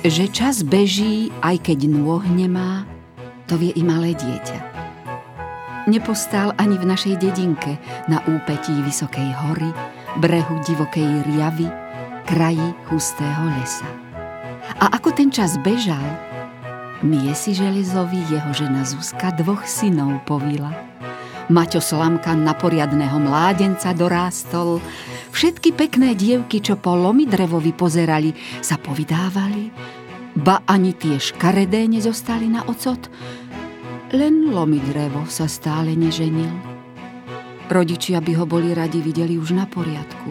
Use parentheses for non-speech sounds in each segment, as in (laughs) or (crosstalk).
Že čas beží, aj keď nôh nemá, to vie i malé dieťa. Nepostal ani v našej dedinke na úpetí vysokej hory, brehu divokej riavy, kraji hustého lesa. A ako ten čas bežal, si Železovi jeho žena Zuzka dvoch synov povila. Maťo Slamka na poriadného mládenca dorástol, všetky pekné dievky, čo po lomi drevovi pozerali, sa povydávali, ba ani tie škaredé nezostali na ocot, len lomi drevo sa stále neženil. Rodičia by ho boli radi videli už na poriadku.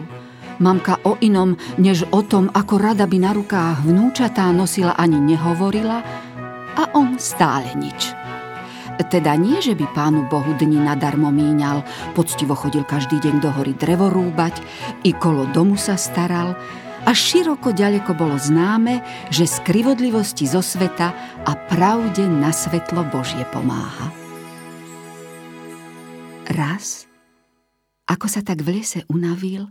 Mamka o inom, než o tom, ako rada by na rukách vnúčatá nosila, ani nehovorila a on stále nič. Teda nie, že by pánu Bohu dni nadarmo míňal, poctivo chodil každý deň do hory drevo rúbať, i kolo domu sa staral, a široko ďaleko bolo známe, že z krivodlivosti zo sveta a pravde na svetlo Božie pomáha. Raz, ako sa tak v lese unavil,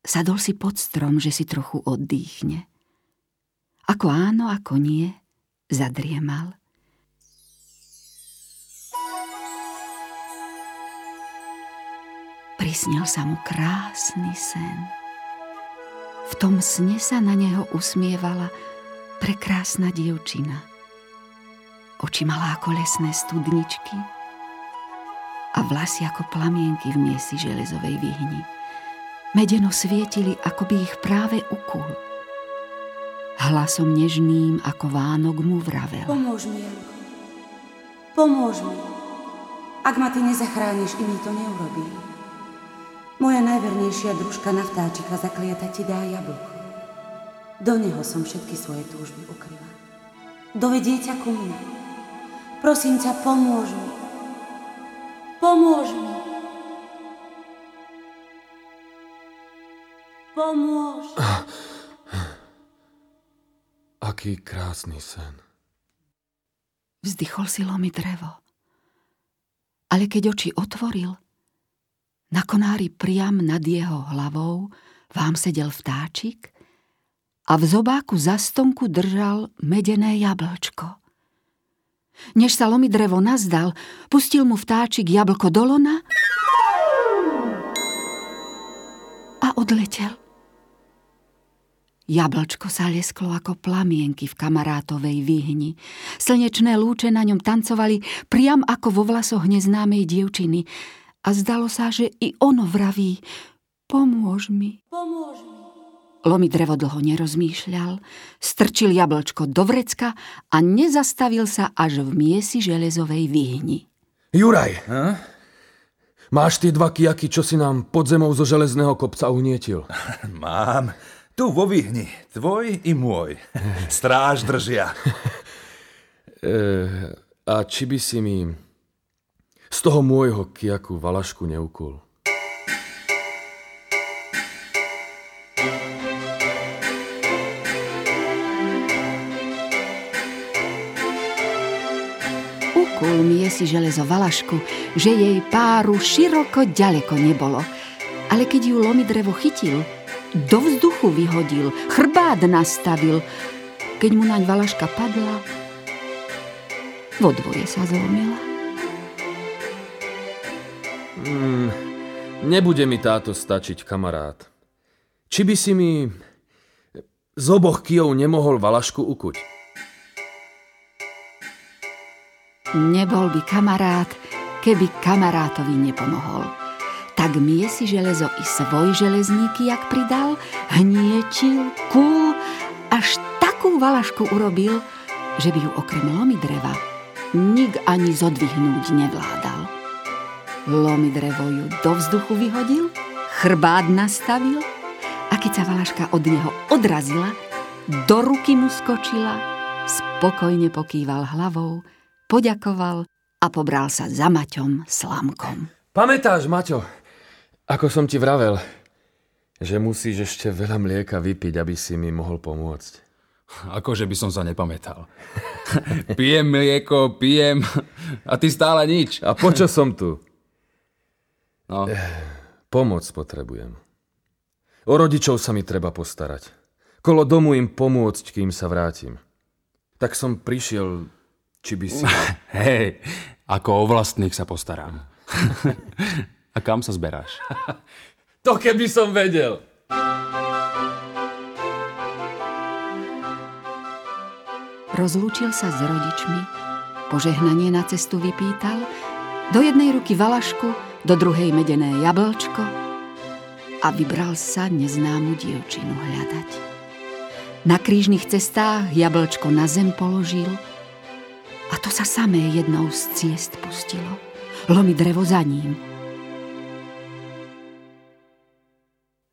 sadol si pod strom, že si trochu oddychne. Ako áno, ako nie, zadriemal. Prisnil sa mu krásny sen. V tom sne sa na neho usmievala prekrásna dievčina. Oči malá ako lesné studničky a vlasy ako plamienky v miesi železovej vyhni. Medeno svietili, ako by ich práve ukul. Hlasom nežným ako Vánok mu vravel. Pomôž mi, Janko. Pomôž mi. Ak ma ty nezachrániš, i mi to neurobí. Moja najvernejšia družka na vtáčika zakliata ti dá jablko. Do neho som všetky svoje túžby ukryla. Dovedie ťa ku mne. Prosím ťa, pomôž mi. Pomôž mi. Pomôž. (sighs) Aký krásny sen. Vzdychol si lomi drevo. Ale keď oči otvoril, na konári priam nad jeho hlavou vám sedel vtáčik a v zobáku za stonku držal medené jablčko. Než sa lomi drevo nazdal, pustil mu vtáčik jablko do lona a odletel. Jablčko sa lesklo ako plamienky v kamarátovej výhni. Slnečné lúče na ňom tancovali priam ako vo vlasoch neznámej dievčiny – a zdalo sa, že i ono vraví Pomôž mi. Pomôž mi. Lomi drevo dlho nerozmýšľal, strčil jablčko do vrecka a nezastavil sa až v miesi železovej výhni. Juraj, ha? máš tie dva kijaky, čo si nám pod zemou zo železného kopca unietil? (laughs) Mám. Tu vo výhni. Tvoj i môj. (laughs) Stráž držia. e, a či by si mi z toho môjho kiaku valašku neukul. Ukul mi si železo valašku, že jej páru široko ďaleko nebolo. Ale keď ju lomi drevo chytil, do vzduchu vyhodil, chrbát nastavil. Keď mu naň valaška padla, vo dvoje sa zlomila. Mm, nebude mi táto stačiť, kamarát. Či by si mi z oboch kijov nemohol valašku ukuť? Nebol by kamarát, keby kamarátovi nepomohol. Tak mie si železo i svoj železníky, jak pridal, hnietil, kúl, až takú valašku urobil, že by ju okrem lomy dreva nik ani zodvihnúť nevládal. Lomi drevo ju do vzduchu vyhodil, chrbát nastavil a keď sa Valaška od neho odrazila, do ruky mu skočila, spokojne pokýval hlavou, poďakoval a pobral sa za Maťom slamkom. Pamätáš, Maťo, ako som ti vravel, že musíš ešte veľa mlieka vypiť, aby si mi mohol pomôcť. Akože by som sa nepamätal. (laughs) pijem mlieko, pijem a ty stále nič. A počo som tu? No. Pomoc potrebujem. O rodičov sa mi treba postarať. kolo domu im pomôcť, kým sa vrátim. Tak som prišiel, či by si... (laughs) Hej, ako o vlastných sa postarám. (laughs) A kam sa zberáš? (laughs) To keby som vedel. Rozlúčil sa s rodičmi, požehnanie na cestu vypýtal, do jednej ruky valašku, do druhej medené jablčko a vybral sa neznámu dievčinu hľadať. Na krížnych cestách jablčko na zem položil a to sa samé jednou z ciest pustilo. Lomi drevo za ním –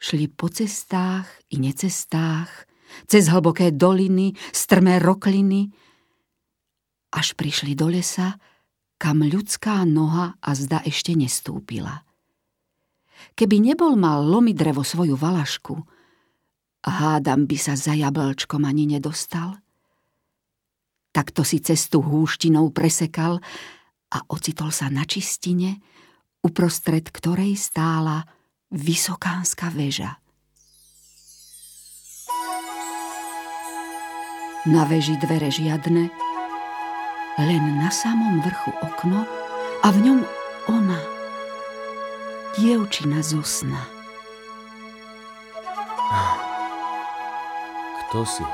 Šli po cestách i necestách, cez hlboké doliny, strmé rokliny, až prišli do lesa, kam ľudská noha a zda ešte nestúpila. Keby nebol mal lomi drevo svoju valašku, hádam by sa za jablčkom ani nedostal. Takto si cestu húštinou presekal a ocitol sa na čistine, uprostred ktorej stála Vysokánska väža. Na veži dvere žiadne, len na samom vrchu okno a v ňom ona, dievčina zo sna. Kto si?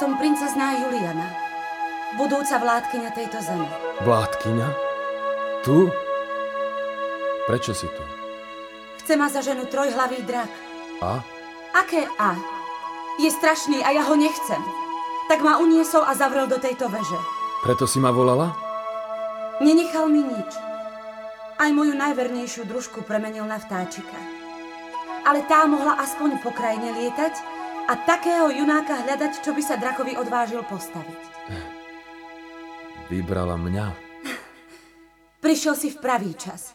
Som princezná Juliana, budúca vládkyňa tejto zeme. Vládkyňa? Tu? Prečo si tu? Chce ma za ženu trojhlavý drak. A? Aké a? Je strašný a ja ho nechcem. Tak ma uniesol a zavrel do tejto veže. Preto si ma volala? Nenechal mi nič. Aj moju najvernejšiu družku premenil na vtáčika. Ale tá mohla aspoň po krajine lietať a takého junáka hľadať, čo by sa drakovi odvážil postaviť. Vybrala mňa. (laughs) Prišiel si v pravý čas.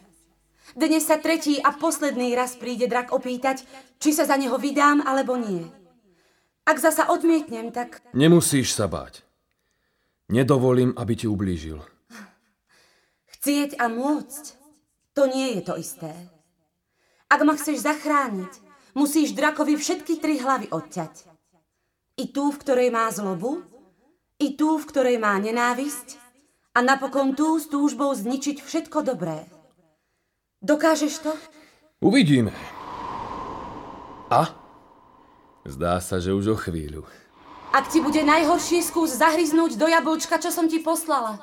Dnes sa tretí a posledný raz príde drak opýtať, či sa za neho vydám alebo nie. Ak zasa odmietnem, tak... Nemusíš sa báť. Nedovolím, aby ti ublížil. Chcieť a môcť, to nie je to isté. Ak ma chceš zachrániť, musíš drakovi všetky tri hlavy odťať. I tú, v ktorej má zlobu, i tú, v ktorej má nenávisť, a napokon tú s túžbou zničiť všetko dobré. Dokážeš to? Uvidíme. A? Zdá sa, že už o chvíľu. Ak ti bude najhorší skús zahryznúť do jablčka, čo som ti poslala.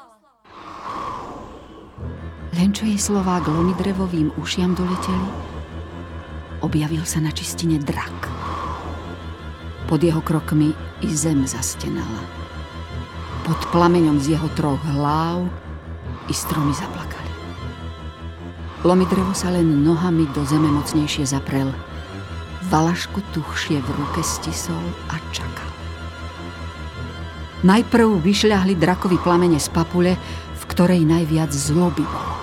Len čo jej slová k lomidrevovým ušiam doleteli, objavil sa na čistine drak. Pod jeho krokmi i zem zastenala. Pod plameňom z jeho troch hlav i stromy zaplakali. Lomidrevo sa len nohami do zeme mocnejšie zaprel. Valašku tuchšie v ruke stisol a čakal. Najprv vyšľahli drakovi plamene z papule, v ktorej najviac zloby bolo.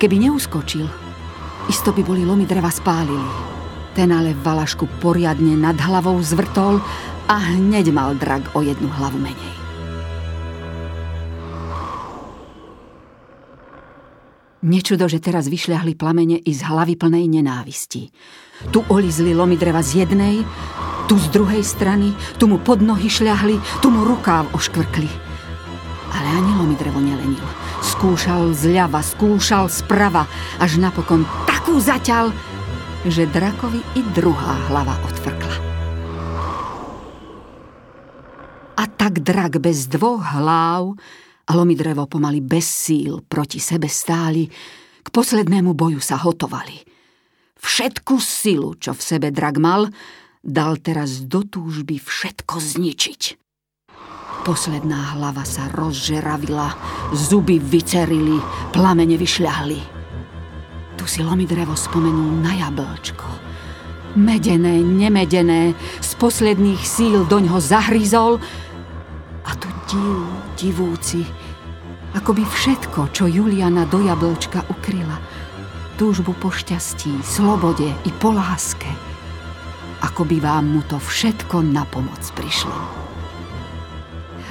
Keby neuskočil, isto by boli lomy dreva spálili. Ten ale Valašku poriadne nad hlavou zvrtol a hneď mal drak o jednu hlavu menej. Nečudo, že teraz vyšľahli plamene i z hlavy plnej nenávisti. Tu olizli lomy dreva z jednej, tu z druhej strany, tu mu pod nohy šľahli, tu mu rukáv oškvrkli. Ale ani lomy drevo nelenil. Skúšal zľava, skúšal sprava, až napokon takú zaťal, že drakovi i druhá hlava odfrkla. A tak drak bez dvoch hlav a lomidrevo pomaly bez síl proti sebe stáli, k poslednému boju sa hotovali. Všetku silu, čo v sebe drak mal, dal teraz do túžby všetko zničiť. Posledná hlava sa rozžeravila, zuby vycerili, plamene vyšľahli. Tu si lomidrevo spomenul na jablčko. Medené, nemedené, z posledných síl doňho zahryzol a tu div, divúci, ako by všetko, čo Juliana do jablčka ukryla, túžbu po šťastí, slobode i po láske, ako by vám mu to všetko na pomoc prišlo.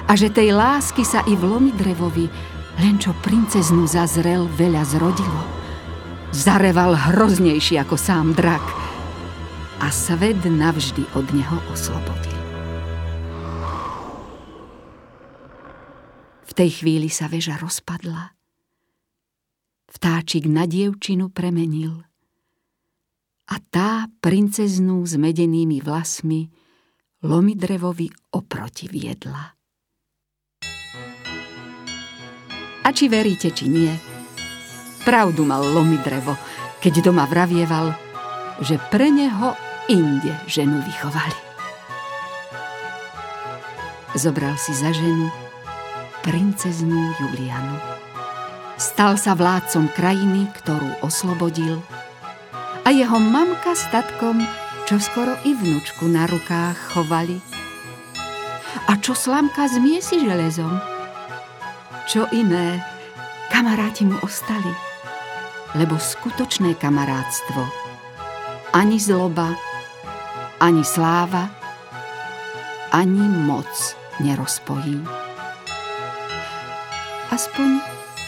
A že tej lásky sa i v Lomidrevovi, len čo princeznu zazrel, veľa zrodilo. Zareval hroznejší ako sám drak. a svet navždy od neho oslobodil. V tej chvíli sa väža rozpadla. Vtáčik na dievčinu premenil a tá princeznú s medenými vlasmi Lomidrevovi oproti viedla. A či veríte, či nie, pravdu mal Lomidrevo, keď doma vravieval, že pre neho inde ženu vychovali. Zobral si za ženu princeznú Julianu. Stal sa vládcom krajiny, ktorú oslobodil a jeho mamka s tatkom, čo skoro i vnúčku na rukách chovali. A čo slamka z miesi železom? Čo iné, kamaráti mu ostali, lebo skutočné kamarátstvo ani zloba, ani sláva, ani moc nerozpojí. Aspoň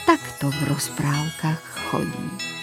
takto v rozprávkach chodí.